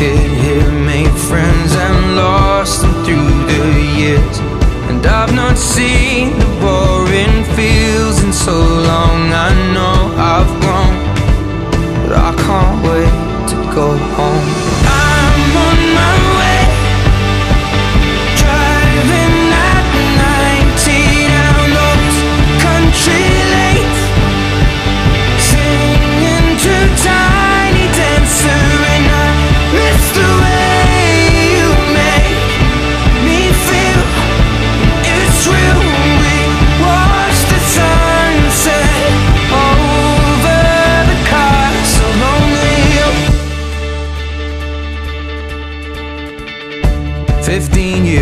it here, made friends and